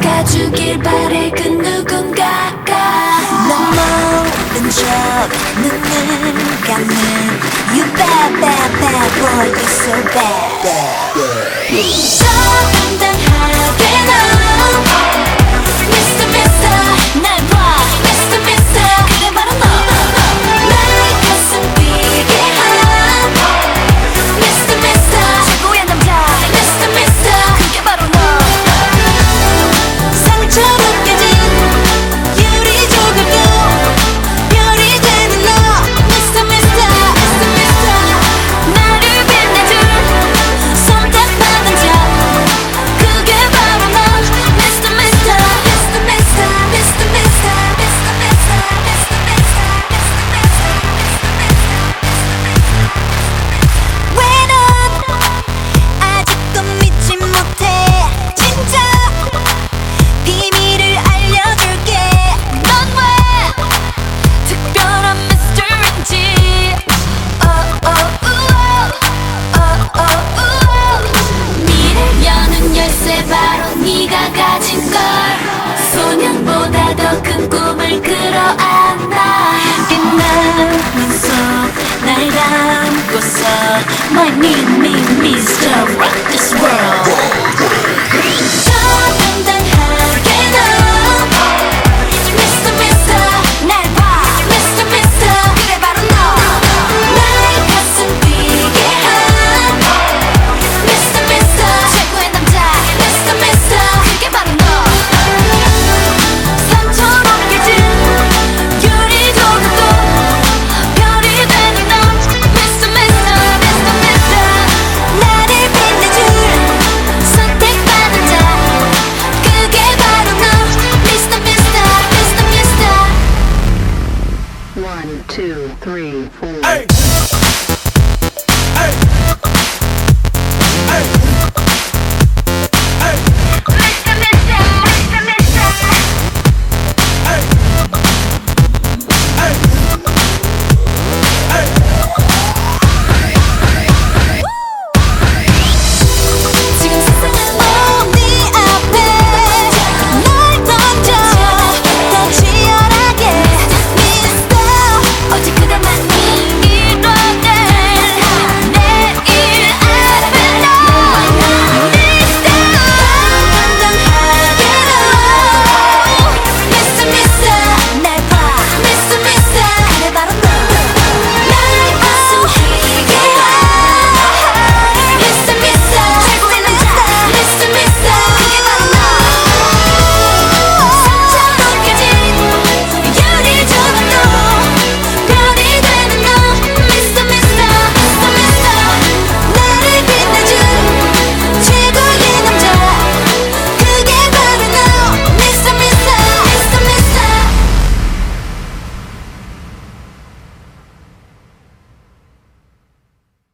가주길 바래 그 누군가가 난 모른 척눈을 감는 You bad bad bad boy you so bad, bad, bad. Mister. My me, mean Mister. Rock this two, three, four. Hey.